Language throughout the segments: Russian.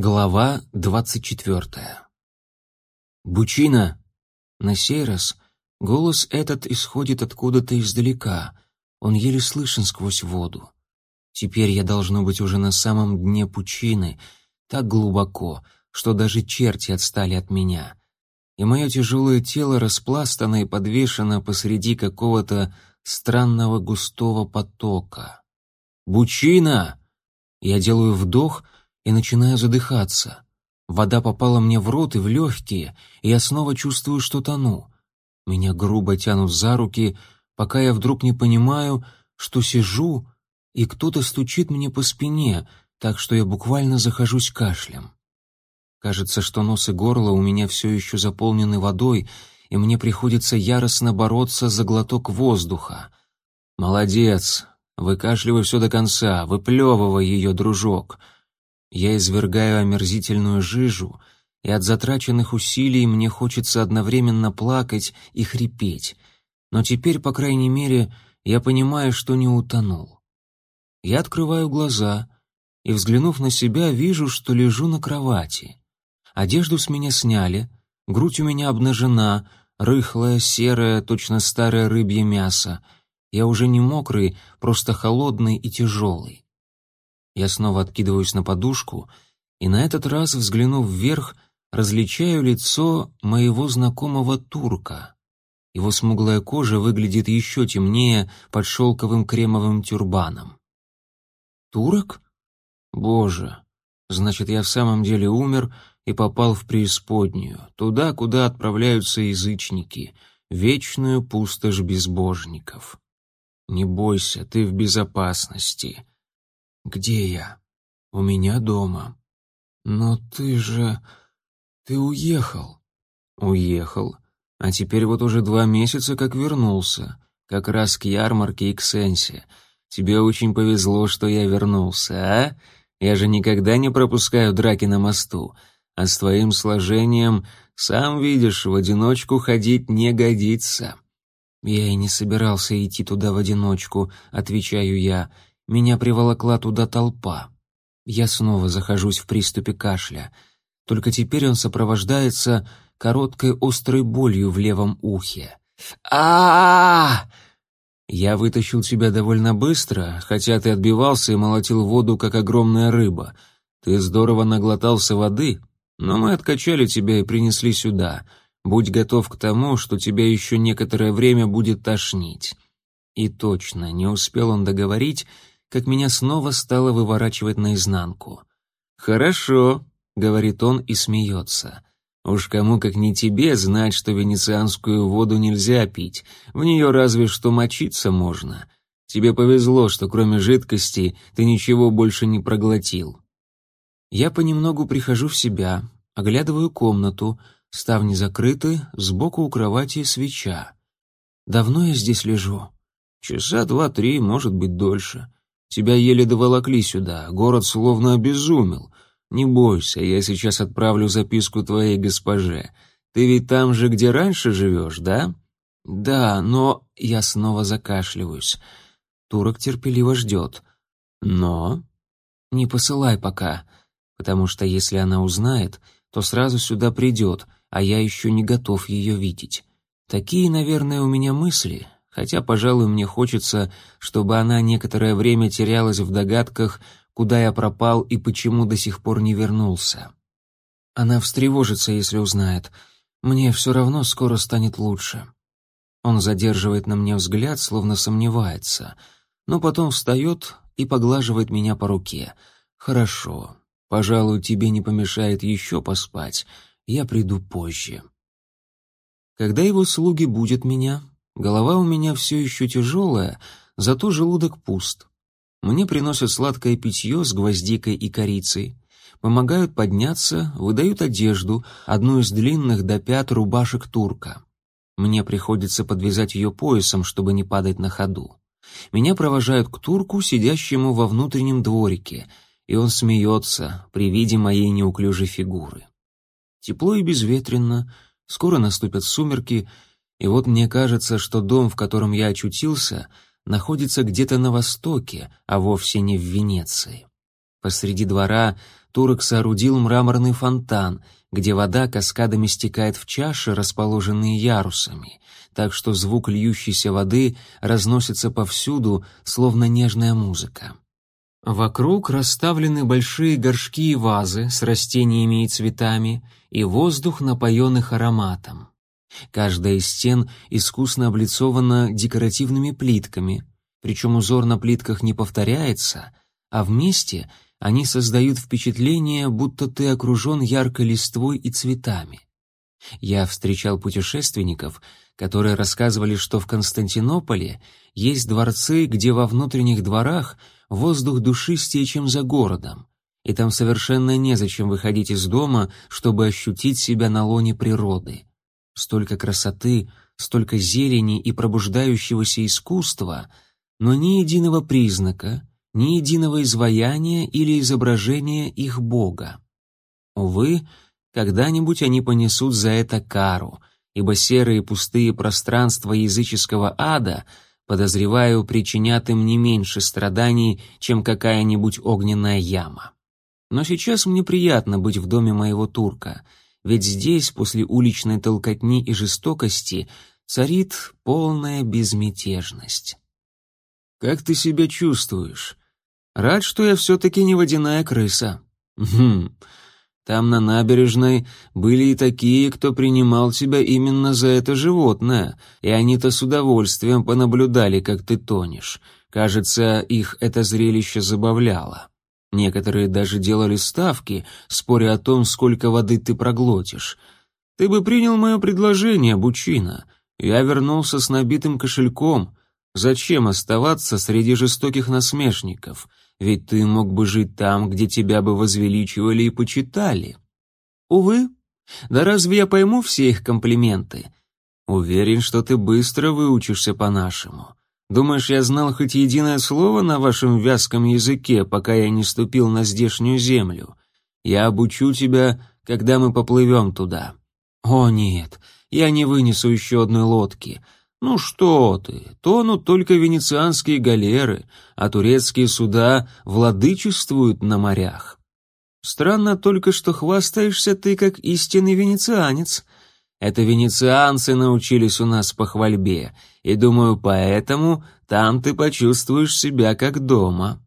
Глава двадцать четвертая. «Бучина!» На сей раз голос этот исходит откуда-то издалека, он еле слышен сквозь воду. Теперь я должно быть уже на самом дне пучины, так глубоко, что даже черти отстали от меня. И мое тяжелое тело распластано и подвешено посреди какого-то странного густого потока. «Бучина!» Я делаю вдох — и начинаю задыхаться. Вода попала мне в рот и в легкие, и я снова чувствую, что тону. Меня грубо тянут за руки, пока я вдруг не понимаю, что сижу, и кто-то стучит мне по спине, так что я буквально захожусь кашлем. Кажется, что нос и горло у меня все еще заполнены водой, и мне приходится яростно бороться за глоток воздуха. «Молодец! Выкашливай все до конца, выплевывай ее, дружок!» Я извергаю омерзительную жижу, и от затраченных усилий мне хочется одновременно плакать и хрипеть. Но теперь, по крайней мере, я понимаю, что не утонул. Я открываю глаза и, взглянув на себя, вижу, что лежу на кровати. Одежду с меня сняли, грудь у меня обнажена, рыхлая, серая, точно старое рыбье мясо. Я уже не мокрый, просто холодный и тяжелый. Я снова откидываюсь на подушку и на этот раз, взглянув вверх, различаю лицо моего знакомого турка. Его смуглая кожа выглядит еще темнее под шелковым кремовым тюрбаном. Турок? Боже, значит, я в самом деле умер и попал в преисподнюю, туда, куда отправляются язычники, вечную пустошь безбожников. Не бойся, ты в безопасности. «Где я?» «У меня дома». «Но ты же... ты уехал». «Уехал. А теперь вот уже два месяца как вернулся. Как раз к ярмарке и к Сенсе. Тебе очень повезло, что я вернулся, а? Я же никогда не пропускаю драки на мосту. А с твоим сложением, сам видишь, в одиночку ходить не годится». «Я и не собирался идти туда в одиночку», — отвечаю я. Меня приволокла туда толпа. Я снова захожусь в приступе кашля. Только теперь он сопровождается короткой острой болью в левом ухе. а а Я вытащил тебя довольно быстро, хотя ты отбивался и молотил воду, как огромная рыба. Ты здорово наглотался воды, но мы откачали тебя и принесли сюда. Будь готов к тому, что тебя еще некоторое время будет тошнить». И точно, не успел он договорить, как меня снова стало выворачивать наизнанку. «Хорошо», — говорит он и смеется. «Уж кому как не тебе знать, что венецианскую воду нельзя пить, в нее разве что мочиться можно. Тебе повезло, что кроме жидкости ты ничего больше не проглотил». Я понемногу прихожу в себя, оглядываю комнату, ставни закрыты, сбоку у кровати свеча. Давно я здесь лежу? Часа два-три, может быть, дольше. Тебя еле доволокли сюда, город словно обезумел. Не бойся, я сейчас отправлю записку твоей госпоже. Ты ведь там же, где раньше живешь, да? Да, но я снова закашливаюсь. Турок терпеливо ждет. Но не посылай пока, потому что если она узнает, то сразу сюда придет, а я еще не готов ее видеть. Такие, наверное, у меня мысли, хотя, пожалуй, мне хочется, чтобы она некоторое время терялась в догадках, куда я пропал и почему до сих пор не вернулся. Она встревожится, если узнает. Мне все равно скоро станет лучше. Он задерживает на мне взгляд, словно сомневается, но потом встает и поглаживает меня по руке. «Хорошо. Пожалуй, тебе не помешает еще поспать. Я приду позже». Когда его слуги будут меня, Голова у меня все еще тяжелая, зато желудок пуст. Мне приносят сладкое питье с гвоздикой и корицей, помогают подняться, выдают одежду, одну из длинных до пят рубашек турка. Мне приходится подвязать ее поясом, чтобы не падать на ходу. Меня провожают к турку, сидящему во внутреннем дворике, и он смеется при виде моей неуклюжей фигуры. Тепло и безветренно, скоро наступят сумерки, и вот мне кажется, что дом, в котором я очутился, находится где-то на востоке, а вовсе не в Венеции. Посреди двора турок соорудил мраморный фонтан, где вода каскадами стекает в чаши, расположенные ярусами, так что звук льющейся воды разносится повсюду, словно нежная музыка. Вокруг расставлены большие горшки и вазы с растениями и цветами, и воздух напоен их ароматом. Каждая из стен искусно облицована декоративными плитками, причем узор на плитках не повторяется, а вместе они создают впечатление, будто ты окружен яркой листвой и цветами. Я встречал путешественников, которые рассказывали, что в Константинополе есть дворцы, где во внутренних дворах воздух душистее, чем за городом, и там совершенно незачем выходить из дома, чтобы ощутить себя на лоне природы. Столько красоты, столько зелени и пробуждающегося искусства, но ни единого признака, ни единого изваяния или изображения их бога. Увы, когда-нибудь они понесут за это кару, ибо серые пустые пространства языческого ада, подозреваю, причинят им не меньше страданий, чем какая-нибудь огненная яма. Но сейчас мне приятно быть в доме моего турка, ведь здесь, после уличной толкотни и жестокости, царит полная безмятежность. «Как ты себя чувствуешь? Рад, что я все-таки не водяная крыса». «Хм, там на набережной были и такие, кто принимал тебя именно за это животное, и они-то с удовольствием понаблюдали, как ты тонешь. Кажется, их это зрелище забавляло. Некоторые даже делали ставки, споря о том, сколько воды ты проглотишь. Ты бы принял мое предложение, Бучина. Я вернулся с набитым кошельком. Зачем оставаться среди жестоких насмешников? ведь ты мог бы жить там, где тебя бы возвеличивали и почитали. Увы, да разве я пойму все их комплименты? Уверен, что ты быстро выучишься по-нашему. Думаешь, я знал хоть единое слово на вашем вязком языке, пока я не ступил на здешнюю землю? Я обучу тебя, когда мы поплывем туда. О нет, я не вынесу еще одной лодки. «Ну что ты, тонут только венецианские галеры, а турецкие суда владычествуют на морях. Странно только, что хвастаешься ты как истинный венецианец. Это венецианцы научились у нас по хвальбе, и, думаю, поэтому там ты почувствуешь себя как дома».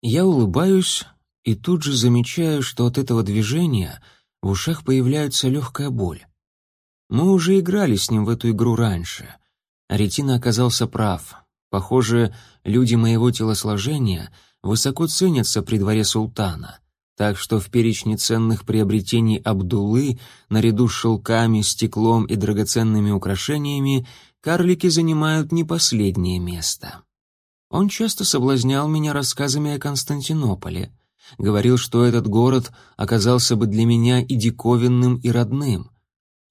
Я улыбаюсь и тут же замечаю, что от этого движения в ушах появляется легкая боль. Мы уже играли с ним в эту игру раньше. Аретина оказался прав. Похоже, люди моего телосложения высоко ценятся при дворе султана. Так что в перечне ценных приобретений Абдуллы, наряду с шелками, стеклом и драгоценными украшениями, карлики занимают не последнее место. Он часто соблазнял меня рассказами о Константинополе. Говорил, что этот город оказался бы для меня и диковинным, и родным.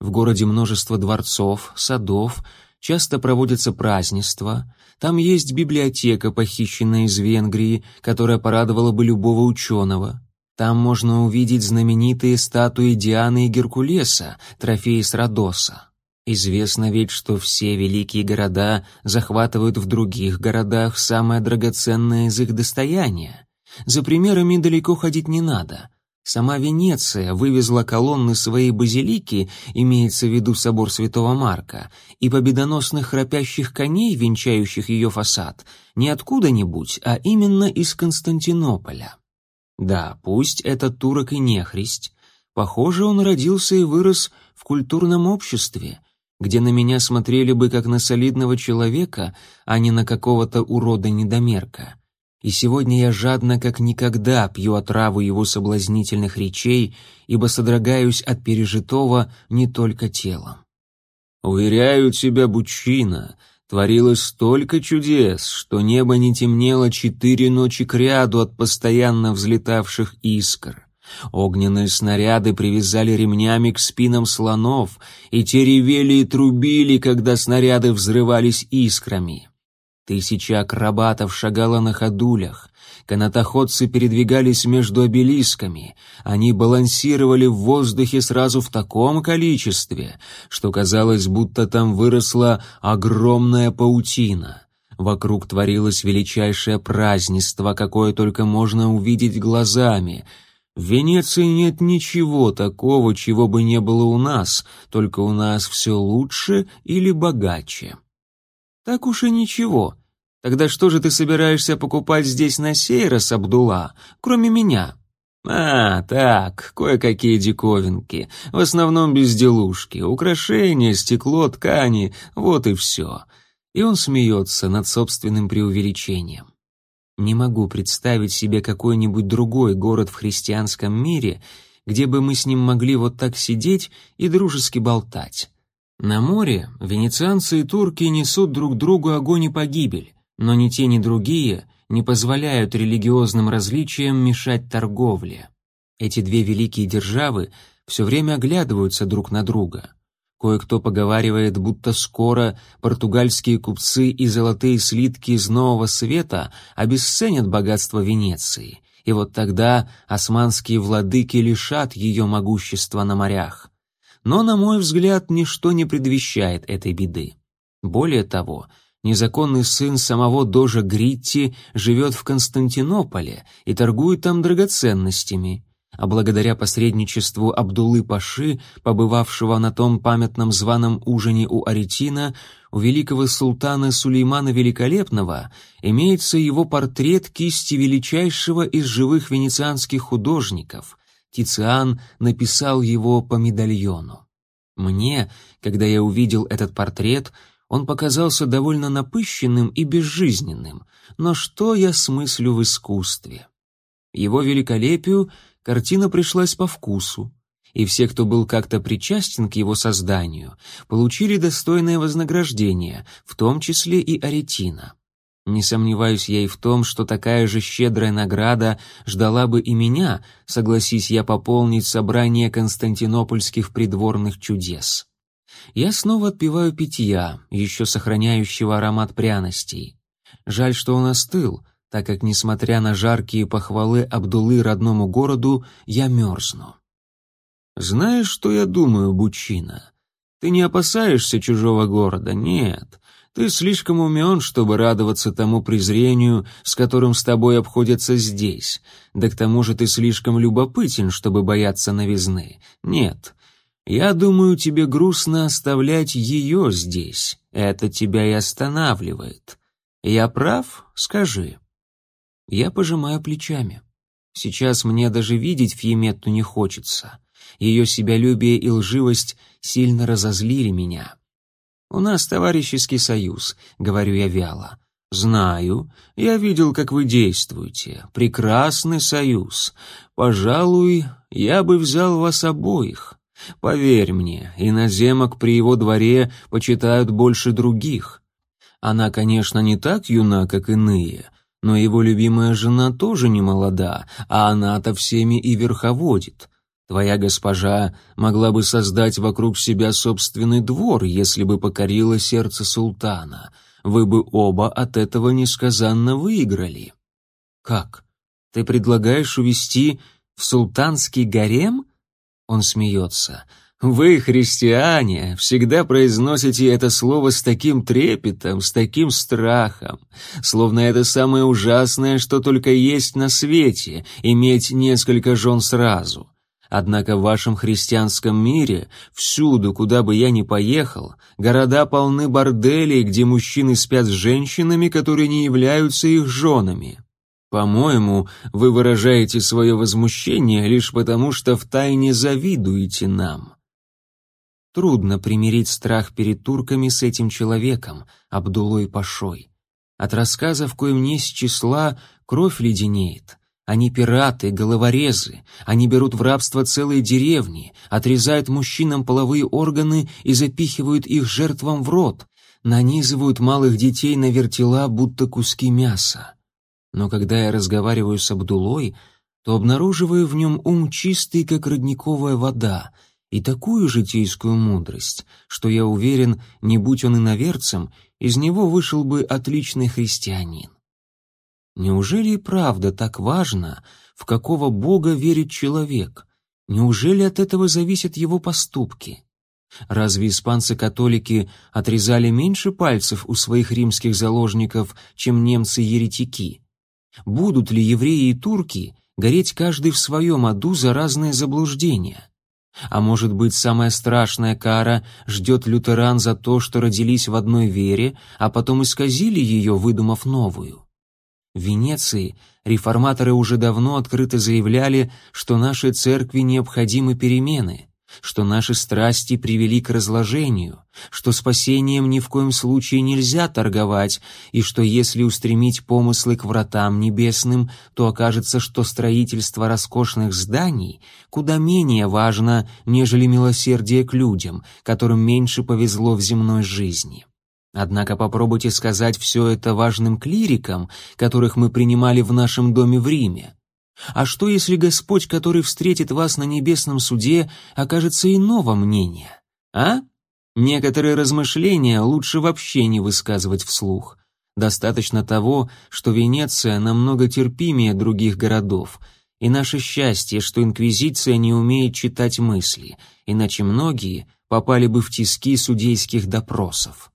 В городе множество дворцов, садов, часто проводятся празднества, там есть библиотека, похищенная из Венгрии, которая порадовала бы любого ученого. Там можно увидеть знаменитые статуи Дианы и Геркулеса, трофеи с Родоса. Известно ведь, что все великие города захватывают в других городах самое драгоценное из их достояния. За примерами далеко ходить не надо. Сама Венеция вывезла колонны своей базилики, имеется в виду собор Святого Марка, и победоносных храпящих коней, венчающих ее фасад, не откуда-нибудь, а именно из Константинополя. Да, пусть этот турок и нехрист, похоже, он родился и вырос в культурном обществе, где на меня смотрели бы как на солидного человека, а не на какого-то урода-недомерка и сегодня я жадно как никогда пью отраву его соблазнительных речей, ибо содрогаюсь от пережитого не только телом. Уверяю тебя, Бучина, творилось столько чудес, что небо не темнело четыре ночи кряду от постоянно взлетавших искр. Огненные снаряды привязали ремнями к спинам слонов, и те ревели и трубили, когда снаряды взрывались искрами. Тысяча акробатов шагала на ходулях, канатоходцы передвигались между обелисками, они балансировали в воздухе сразу в таком количестве, что казалось, будто там выросла огромная паутина. Вокруг творилось величайшее празднество, какое только можно увидеть глазами. В Венеции нет ничего такого, чего бы не было у нас, только у нас все лучше или богаче. Так уж и ничего. Тогда что же ты собираешься покупать здесь на сей раз, Абдулла, кроме меня? А, так, кое-какие диковинки, в основном безделушки, украшения, стекло, ткани, вот и все. И он смеется над собственным преувеличением. Не могу представить себе какой-нибудь другой город в христианском мире, где бы мы с ним могли вот так сидеть и дружески болтать. На море венецианцы и турки несут друг другу огонь и погибель, но ни те, ни другие не позволяют религиозным различиям мешать торговле. Эти две великие державы все время оглядываются друг на друга. Кое-кто поговаривает, будто скоро португальские купцы и золотые слитки из Нового Света обесценят богатство Венеции, и вот тогда османские владыки лишат ее могущества на морях. Но, на мой взгляд, ничто не предвещает этой беды. Более того, незаконный сын самого дожа Гритти живет в Константинополе и торгует там драгоценностями, а благодаря посредничеству Абдуллы Паши, побывавшего на том памятном званом ужине у Аретина, у великого султана Сулеймана Великолепного имеется его портрет кисти величайшего из живых венецианских художников. Тициан написал его по медальону. Мне, когда я увидел этот портрет, он показался довольно напыщенным и безжизненным, но что я смыслю в искусстве? Его великолепию картина пришлась по вкусу, и все, кто был как-то причастен к его созданию, получили достойное вознаграждение, в том числе и Аретина. Не сомневаюсь я и в том, что такая же щедрая награда ждала бы и меня, согласись я пополнить собрание константинопольских придворных чудес. Я снова отпиваю питья, еще сохраняющего аромат пряностей. Жаль, что он остыл, так как, несмотря на жаркие похвалы Абдулы родному городу, я мерзну. Знаешь, что я думаю, Бучина? Ты не опасаешься чужого города, нет. Ты слишком умен, чтобы радоваться тому презрению, с которым с тобой обходятся здесь. Да к тому же ты слишком любопытен, чтобы бояться новизны. Нет. Я думаю, тебе грустно оставлять ее здесь. Это тебя и останавливает. Я прав? Скажи. Я пожимаю плечами. Сейчас мне даже видеть Фьеметту не хочется. Ее себялюбие и лживость сильно разозлили меня. «У нас товарищеский союз», — говорю я вяло. «Знаю. Я видел, как вы действуете. Прекрасный союз. Пожалуй, я бы взял вас обоих. Поверь мне, иноземок при его дворе почитают больше других. Она, конечно, не так юна, как иные, но его любимая жена тоже не молода, а она-то всеми и верховодит. Твоя госпожа могла бы создать вокруг себя собственный двор, если бы покорила сердце султана. Вы бы оба от этого несказанно выиграли. Как? Ты предлагаешь увести в султанский гарем? Он смеется. Вы, христиане, всегда произносите это слово с таким трепетом, с таким страхом, словно это самое ужасное, что только есть на свете, иметь несколько жен сразу. Однако в вашем христианском мире, всюду, куда бы я ни поехал, города полны борделей, где мужчины спят с женщинами, которые не являются их женами. По-моему, вы выражаете свое возмущение лишь потому, что втайне завидуете нам. Трудно примирить страх перед турками с этим человеком, Абдулой Пашой. От рассказов, коим не с числа, кровь леденеет. Они пираты, головорезы, они берут в рабство целые деревни, отрезают мужчинам половые органы и запихивают их жертвам в рот, нанизывают малых детей на вертела, будто куски мяса. Но когда я разговариваю с Абдулой, то обнаруживаю в нем ум чистый, как родниковая вода — и такую житейскую мудрость, что я уверен, не будь он иноверцем, из него вышел бы отличный христианин. Неужели и правда так важно, в какого Бога верит человек? Неужели от этого зависят его поступки? Разве испанцы-католики отрезали меньше пальцев у своих римских заложников, чем немцы-еретики? Будут ли евреи и турки гореть каждый в своем аду за разные заблуждения. А может быть, самая страшная кара ждет лютеран за то, что родились в одной вере, а потом исказили ее, выдумав новую. В Венеции реформаторы уже давно открыто заявляли, что нашей церкви необходимы перемены, что наши страсти привели к разложению, что спасением ни в коем случае нельзя торговать, и что если устремить помыслы к вратам небесным, то окажется, что строительство роскошных зданий куда менее важно, нежели милосердие к людям, которым меньше повезло в земной жизни. Однако попробуйте сказать все это важным клирикам, которых мы принимали в нашем доме в Риме. А что, если Господь, который встретит вас на небесном суде, окажется иного мнения? А? Некоторые размышления лучше вообще не высказывать вслух. Достаточно того, что Венеция намного терпимее других городов, и наше счастье, что инквизиция не умеет читать мысли, иначе многие попали бы в тиски судейских допросов.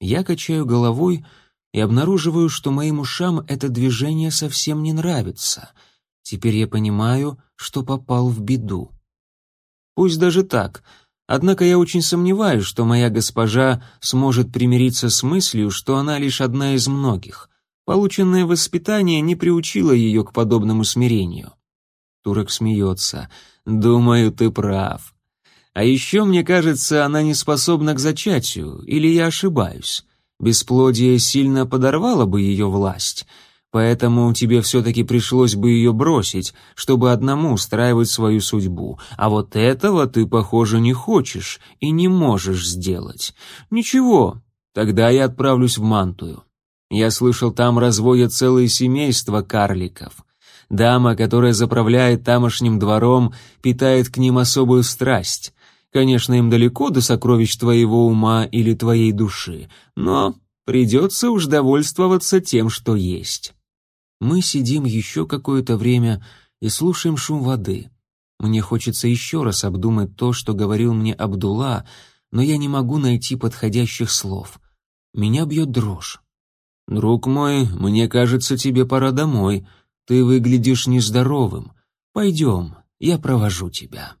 Я качаю головой, и обнаруживаю, что моим ушам это движение совсем не нравится. Теперь я понимаю, что попал в беду. Пусть даже так, однако я очень сомневаюсь, что моя госпожа сможет примириться с мыслью, что она лишь одна из многих. Полученное воспитание не приучило ее к подобному смирению. Турок смеется. «Думаю, ты прав. А еще, мне кажется, она не способна к зачатию, или я ошибаюсь. Бесплодие сильно подорвало бы ее власть, поэтому тебе все-таки пришлось бы ее бросить, чтобы одному устраивать свою судьбу. А вот этого ты, похоже, не хочешь и не можешь сделать. Ничего, тогда я отправлюсь в Мантую. Я слышал, там разводят целые семейства карликов. Дама, которая заправляет тамошним двором, питает к ним особую страсть. Конечно, им далеко до сокровищ твоего ума или твоей души, но придется уж довольствоваться тем, что есть. Мы сидим еще какое-то время и слушаем шум воды. Мне хочется еще раз обдумать то, что говорил мне Абдулла, но я не могу найти подходящих слов. Меня бьет дрожь. «Друг мой, мне кажется, тебе пора домой. Ты выглядишь нездоровым. Пойдем, я провожу тебя».